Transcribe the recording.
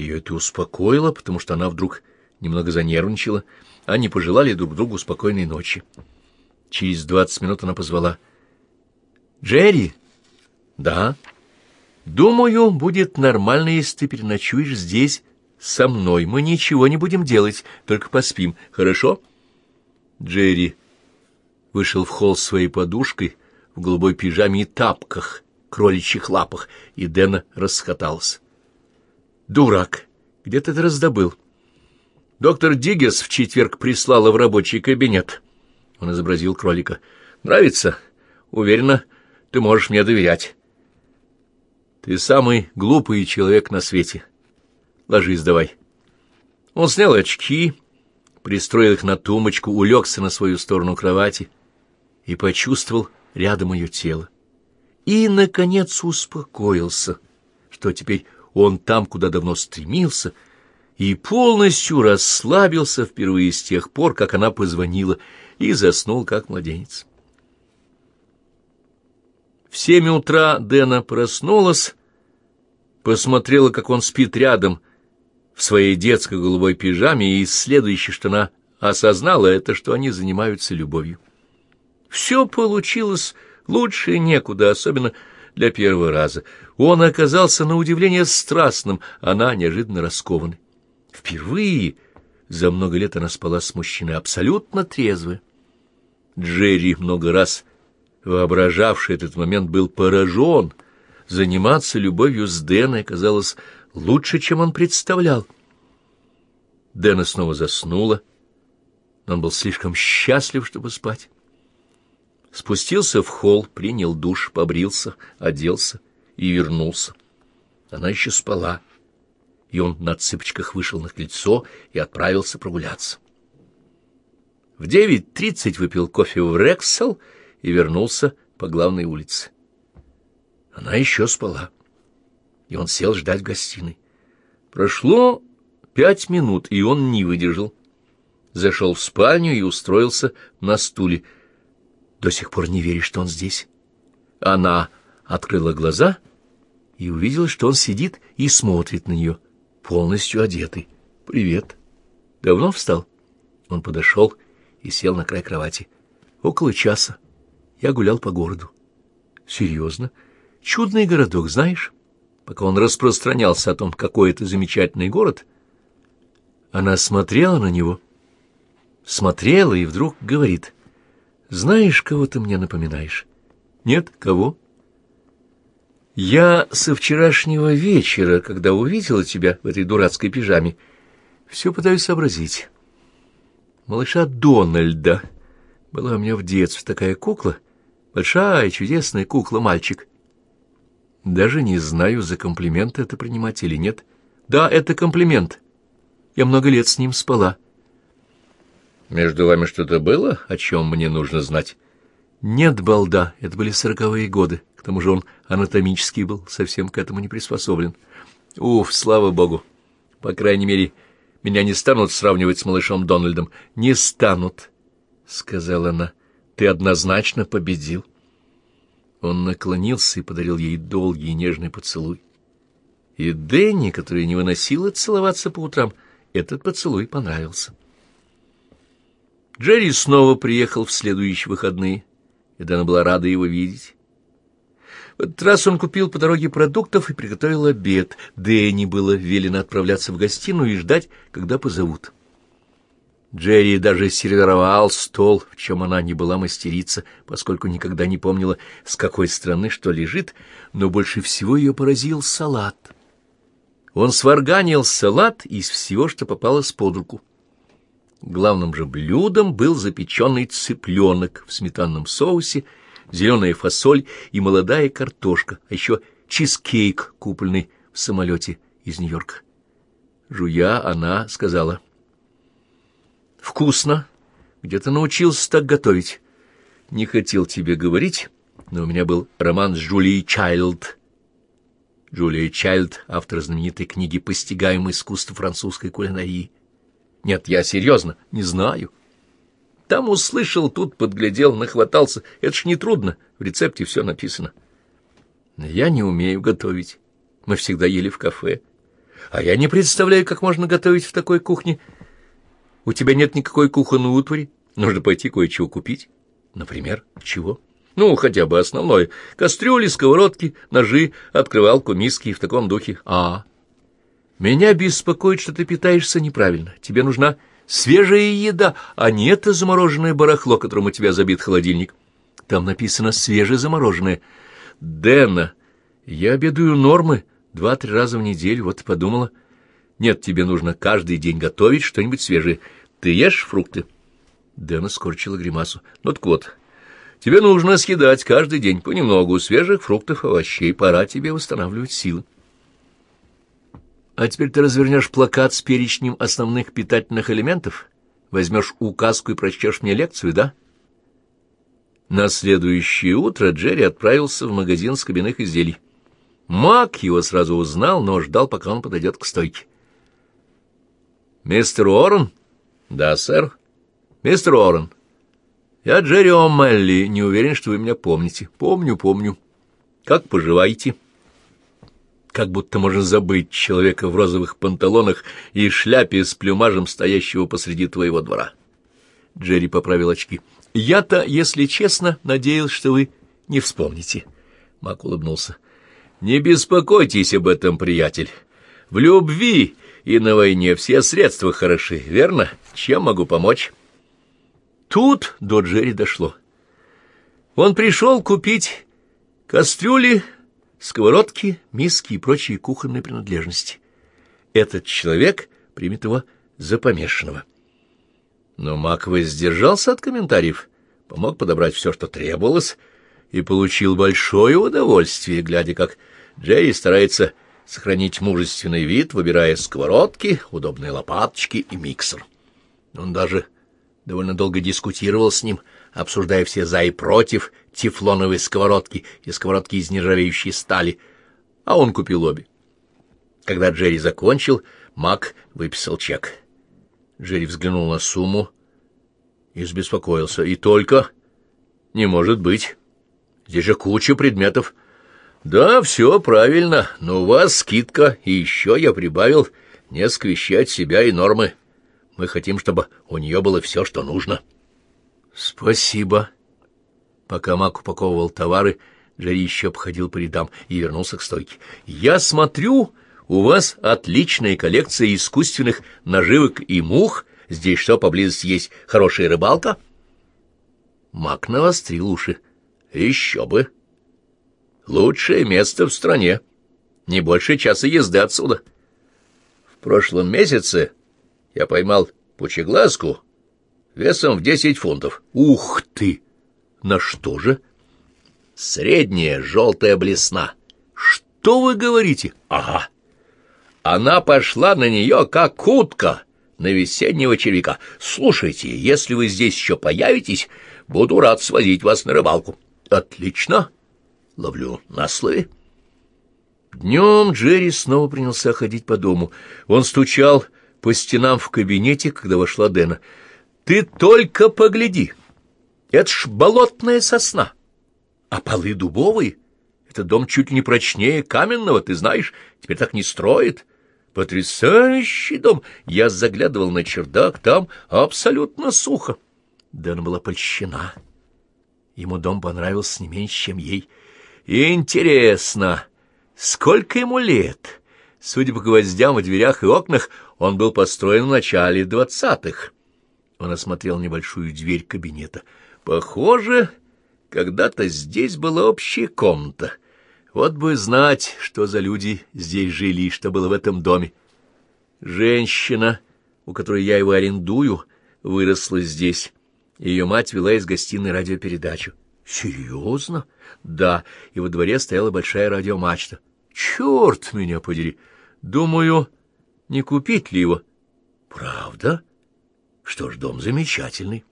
Ее это успокоило, потому что она вдруг немного занервничала. Они пожелали друг другу спокойной ночи. Через двадцать минут она позвала. «Джерри?» «Да?» «Думаю, будет нормально, если ты переночуешь здесь со мной. Мы ничего не будем делать, только поспим. Хорошо?» Джерри вышел в холл с своей подушкой в голубой пижаме и тапках, кроличьих лапах, и Дэна расхотался. «Дурак! Где ты это раздобыл?» «Доктор Диггерс в четверг прислала в рабочий кабинет». Он изобразил кролика. «Нравится? Уверена, ты можешь мне доверять». «Ты самый глупый человек на свете. Ложись давай». Он снял очки, пристроил их на тумбочку, улегся на свою сторону кровати и почувствовал рядом ее тело. И, наконец, успокоился, что теперь он там, куда давно стремился, и полностью расслабился впервые с тех пор, как она позвонила, и заснул, как младенец. В семь утра Дэна проснулась, посмотрела, как он спит рядом в своей детской голубой пижаме, и следующее, что она осознала, это что они занимаются любовью. Все получилось лучше некуда, особенно для первого раза. Он оказался на удивление страстным, она неожиданно раскованной. Впервые за много лет она спала с мужчиной абсолютно трезвой. Джерри много раз воображавший этот момент был поражен. Заниматься любовью с Дэной казалось лучше, чем он представлял. Дэна снова заснула, но он был слишком счастлив, чтобы спать. Спустился в холл, принял душ, побрился, оделся и вернулся. Она еще спала, и он на цыпочках вышел на крыльцо и отправился прогуляться. В девять тридцать выпил кофе в Рексел и вернулся по главной улице. Она еще спала, и он сел ждать в гостиной. Прошло пять минут, и он не выдержал. Зашел в спальню и устроился на стуле — до сих пор не веришь, что он здесь. Она открыла глаза и увидела, что он сидит и смотрит на нее, полностью одетый. «Привет. Давно встал?» Он подошел и сел на край кровати. «Около часа. Я гулял по городу». «Серьезно? Чудный городок, знаешь?» Пока он распространялся о том, какой это замечательный город, она смотрела на него, смотрела и вдруг говорит — знаешь, кого ты мне напоминаешь? Нет? Кого? Я со вчерашнего вечера, когда увидела тебя в этой дурацкой пижаме, все пытаюсь сообразить. Малыша Дональда. Была у меня в детстве такая кукла, большая чудесная кукла-мальчик. Даже не знаю, за комплимент это принимать или нет. Да, это комплимент. Я много лет с ним спала. Между вами что-то было, о чем мне нужно знать? Нет, балда, это были сороковые годы. К тому же он анатомически был совсем к этому не приспособлен. Уф, слава богу. По крайней мере, меня не станут сравнивать с малышом Дональдом. Не станут, — сказала она. Ты однозначно победил. Он наклонился и подарил ей долгий нежный поцелуй. И Дэнни, которая не выносила целоваться по утрам, этот поцелуй понравился. Джерри снова приехал в следующие выходные, и Дана была рада его видеть. Раз он купил по дороге продуктов и приготовил обед. Дэнни было велено отправляться в гостиную и ждать, когда позовут. Джерри даже сервировал стол, в чем она не была мастерица, поскольку никогда не помнила, с какой стороны что лежит, но больше всего ее поразил салат. Он сварганил салат из всего, что попалось под руку. Главным же блюдом был запеченный цыпленок в сметанном соусе, зеленая фасоль и молодая картошка, а еще чизкейк, купленный в самолете из Нью-Йорка. Жуя, она сказала. «Вкусно. Где ты научился так готовить?» «Не хотел тебе говорить, но у меня был роман с Джулией Чайлд». Джулия Чайлд — автор знаменитой книги «Постигаем искусство французской кулинарии». Нет, я серьезно, не знаю. Там услышал, тут подглядел, нахватался. Это ж нетрудно, в рецепте все написано. Я не умею готовить. Мы всегда ели в кафе. А я не представляю, как можно готовить в такой кухне. У тебя нет никакой кухонной утвари. Нужно пойти кое-чего купить. Например, чего? Ну, хотя бы основное. Кастрюли, сковородки, ножи, открывалку, миски в таком духе. А, меня беспокоит, что ты питаешься неправильно. Тебе нужна свежая еда, а не это замороженное барахло, которым у тебя забит холодильник. Там написано «свежезамороженное». Дэна, я обедаю нормы два-три раза в неделю, вот и подумала. Нет, тебе нужно каждый день готовить что-нибудь свежее. Ты ешь фрукты? Дэна скорчила гримасу. Ну так вот, тебе нужно съедать каждый день понемногу свежих фруктов, овощей. Пора тебе восстанавливать силы. А теперь ты развернешь плакат с перечнем основных питательных элементов, возьмешь указку и прочтешь мне лекцию, да? На следующее утро Джерри отправился в магазин с кабинных изделий. Мак его сразу узнал, но ждал, пока он подойдет к стойке. «Мистер Уоррен?» «Да, сэр». «Мистер Уоррен, я Джерри О'Мелли, не уверен, что вы меня помните». «Помню, помню. Как поживаете?» Как будто можно забыть человека в розовых панталонах и шляпе с плюмажем, стоящего посреди твоего двора. Джерри поправил очки. Я-то, если честно, надеялся, что вы не вспомните. Мак улыбнулся. Не беспокойтесь об этом, приятель. В любви и на войне все средства хороши, верно? Чем могу помочь? Тут до Джерри дошло. Он пришел купить кастрюли, сковородки, миски и прочие кухонные принадлежности. Этот человек примет его за помешанного. Но Мак воздержался от комментариев, помог подобрать все, что требовалось, и получил большое удовольствие, глядя, как Джерри старается сохранить мужественный вид, выбирая сковородки, удобные лопаточки и миксер. Он даже довольно долго дискутировал с ним, обсуждая все «за» и «против» тефлоновой сковородки и сковородки из нержавеющей стали, а он купил обе. Когда Джерри закончил, Мак выписал чек. Джерри взглянул на сумму и забеспокоился. И только... Не может быть. Здесь же куча предметов. Да, все правильно, но у вас скидка, и еще я прибавил несколько вещей от себя и нормы. Мы хотим, чтобы у нее было все, что нужно. Спасибо. Пока Мак упаковывал товары, Джерри еще обходил по рядам и вернулся к стойке. Я смотрю, у вас отличная коллекция искусственных наживок и мух. Здесь что, поблизости есть хорошая рыбалка? Мак навострил уши. Еще бы. Лучшее место в стране. Не больше часа езды отсюда. В прошлом месяце я поймал пучеглазку весом в десять фунтов. Ух ты! На что же? Средняя желтая блесна. Что вы говорите? Ага. Она пошла на нее, как утка на весеннего червяка. Слушайте, если вы здесь еще появитесь, буду рад свозить вас на рыбалку. Отлично. Ловлю на слове. Днем Джерри снова принялся ходить по дому. Он стучал по стенам в кабинете, когда вошла Дэна. «Ты только погляди! Это ж болотная сосна! А полы дубовые!» Этот дом чуть ли не прочнее каменного, ты знаешь, теперь так не строит. Потрясающий дом! Я заглядывал на чердак, там абсолютно сухо. Дэна была польщена. Ему дом понравился не меньше, чем ей. Интересно, сколько ему лет? Судя по гвоздям в дверях и окнах, он был построен в начале двадцатых. Он осмотрел небольшую дверь кабинета. Похоже, когда-то здесь была общая комната. Вот бы знать, что за люди здесь жили и что было в этом доме. Женщина, у которой я его арендую, выросла здесь. Ее мать вела из гостиной радиопередачу. Серьезно? Да, и во дворе стояла большая радиомачта. Черт меня подери! Думаю, не купить ли его? Правда? Что ж, дом замечательный.